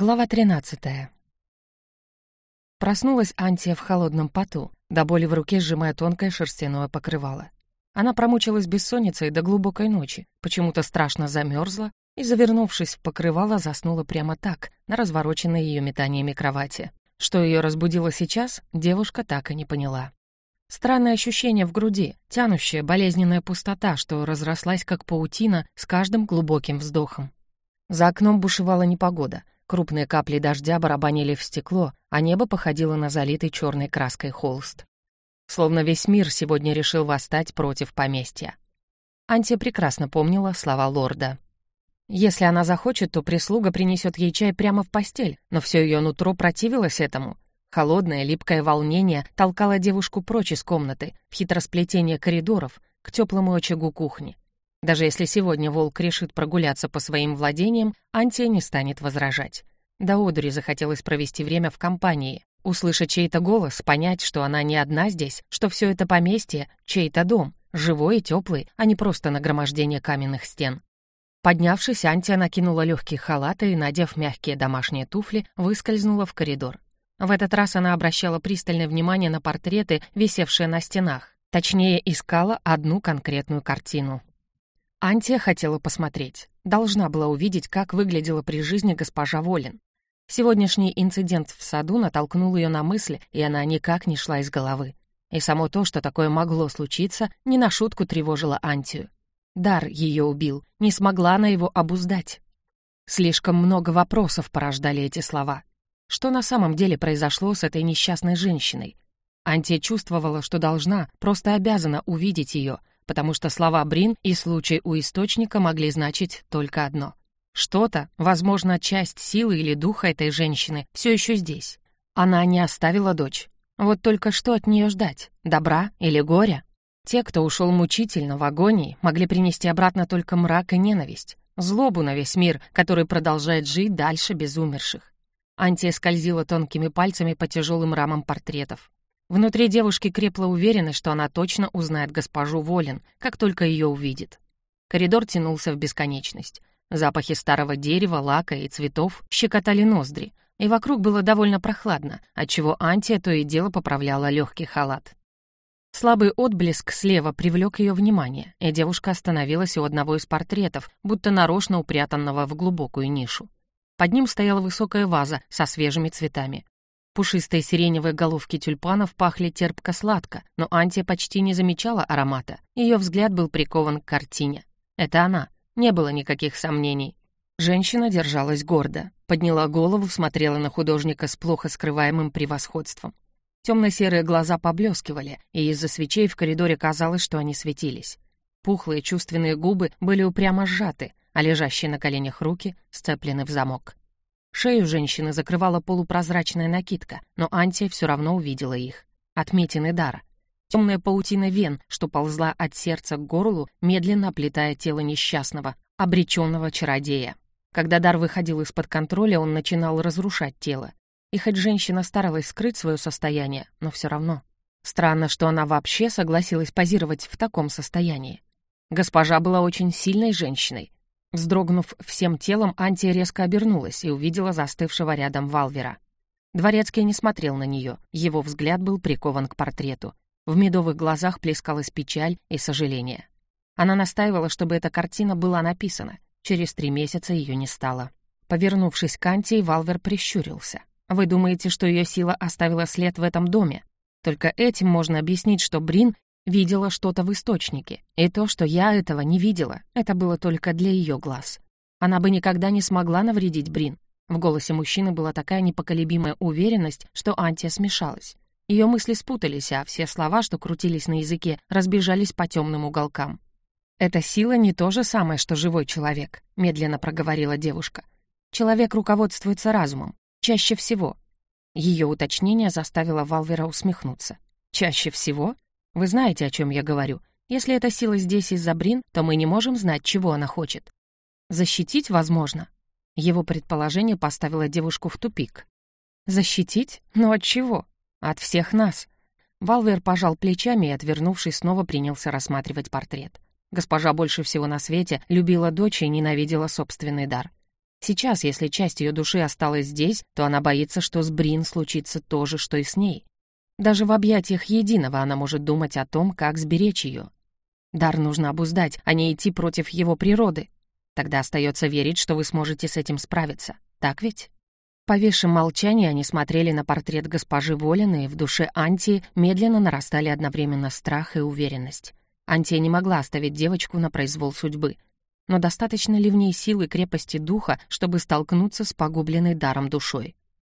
Глава 13. Проснулась Антия в холодном поту, до боли в руке сжимая тонкое шерстяное покрывало. Она промучилась бессонницей до глубокой ночи, почему-то страшно замерзла и, завернувшись в покрывало, заснула прямо так, на развороченной ее метаниями кровати. Что ее разбудило сейчас, девушка так и не поняла. Странное ощущение в груди, тянущая болезненная пустота, что разрослась как паутина с каждым глубоким вздохом. За окном бушевала непогода — Крупные капли дождя барабанили в стекло, а небо походило на залитый черной краской холст. Словно весь мир сегодня решил восстать против поместья. Антия прекрасно помнила слова лорда. Если она захочет, то прислуга принесет ей чай прямо в постель, но все ее нутро противилось этому. Холодное, липкое волнение толкало девушку прочь из комнаты, в хитросплетение коридоров, к теплому очагу кухни. Даже если сегодня волк решит прогуляться по своим владениям, Антия не станет возражать. До одури захотелось провести время в компании, услышать чей-то голос, понять, что она не одна здесь, что все это поместье — чей-то дом, живой и теплый, а не просто нагромождение каменных стен. Поднявшись, Антия накинула легкие халаты и, надев мягкие домашние туфли, выскользнула в коридор. В этот раз она обращала пристальное внимание на портреты, висевшие на стенах. Точнее, искала одну конкретную картину. Антия хотела посмотреть. Должна была увидеть, как выглядела при жизни госпожа Волин. Сегодняшний инцидент в саду натолкнул ее на мысли, и она никак не шла из головы. И само то, что такое могло случиться, не на шутку тревожило Антию. Дар ее убил, не смогла она его обуздать. Слишком много вопросов порождали эти слова. Что на самом деле произошло с этой несчастной женщиной? Антия чувствовала, что должна, просто обязана увидеть ее — потому что слова Брин и случай у источника могли значить только одно. Что-то, возможно, часть силы или духа этой женщины все еще здесь. Она не оставила дочь. Вот только что от нее ждать? Добра или горя? Те, кто ушел мучительно в агонии, могли принести обратно только мрак и ненависть, злобу на весь мир, который продолжает жить дальше без умерших. Антия скользила тонкими пальцами по тяжелым рамам портретов. Внутри девушки крепла уверенность, что она точно узнает госпожу Волин, как только ее увидит. Коридор тянулся в бесконечность. Запахи старого дерева, лака и цветов щекотали ноздри, и вокруг было довольно прохладно, отчего Антия то и дело поправляла легкий халат. Слабый отблеск слева привлек ее внимание, и девушка остановилась у одного из портретов, будто нарочно упрятанного в глубокую нишу. Под ним стояла высокая ваза со свежими цветами. Пушистые сиреневые головки тюльпанов пахли терпко-сладко, но Антия почти не замечала аромата. Ее взгляд был прикован к картине. Это она. Не было никаких сомнений. Женщина держалась гордо, подняла голову, смотрела на художника с плохо скрываемым превосходством. Темно-серые глаза поблескивали, и из-за свечей в коридоре казалось, что они светились. Пухлые чувственные губы были упрямо сжаты, а лежащие на коленях руки сцеплены в замок. Шею женщины закрывала полупрозрачная накидка, но Антия все равно увидела их. Отметины дара. Темная паутина вен, что ползла от сердца к горлу, медленно оплетая тело несчастного, обреченного чародея. Когда дар выходил из-под контроля, он начинал разрушать тело. И хоть женщина старалась скрыть свое состояние, но все равно. Странно, что она вообще согласилась позировать в таком состоянии. Госпожа была очень сильной женщиной, Вздрогнув всем телом, Антия резко обернулась и увидела застывшего рядом Валвера. Дворецкий не смотрел на нее, его взгляд был прикован к портрету. В медовых глазах плескалась печаль и сожаление. Она настаивала, чтобы эта картина была написана. Через три месяца ее не стало. Повернувшись к Антии, Валвер прищурился. «Вы думаете, что ее сила оставила след в этом доме? Только этим можно объяснить, что Брин видела что-то в источнике, и то, что я этого не видела, это было только для ее глаз. Она бы никогда не смогла навредить Брин. В голосе мужчины была такая непоколебимая уверенность, что Антия смешалась. Ее мысли спутались, а все слова, что крутились на языке, разбежались по темным уголкам. «Эта сила не то же самое, что живой человек», — медленно проговорила девушка. «Человек руководствуется разумом. Чаще всего». Ее уточнение заставило Валвера усмехнуться. «Чаще всего? Вы знаете, о чем я говорю. Если эта сила здесь из-за Брин, то мы не можем знать, чего она хочет. Защитить возможно. Его предположение поставило девушку в тупик. Защитить? Но от чего? От всех нас. Валвер пожал плечами и, отвернувшись, снова принялся рассматривать портрет. Госпожа больше всего на свете любила дочь и ненавидела собственный дар. Сейчас, если часть ее души осталась здесь, то она боится, что с Брин случится то же, что и с ней. Даже в объятиях единого она может думать о том, как сберечь ее. Дар нужно обуздать, а не идти против его природы. Тогда остается верить, что вы сможете с этим справиться. Так ведь? В повисшем молчании они смотрели на портрет госпожи Волины, и в душе Антии медленно нарастали одновременно страх и уверенность. Антия не могла оставить девочку на произвол судьбы. Но достаточно ли в ней силы крепости духа, чтобы столкнуться с погубленной даром душой?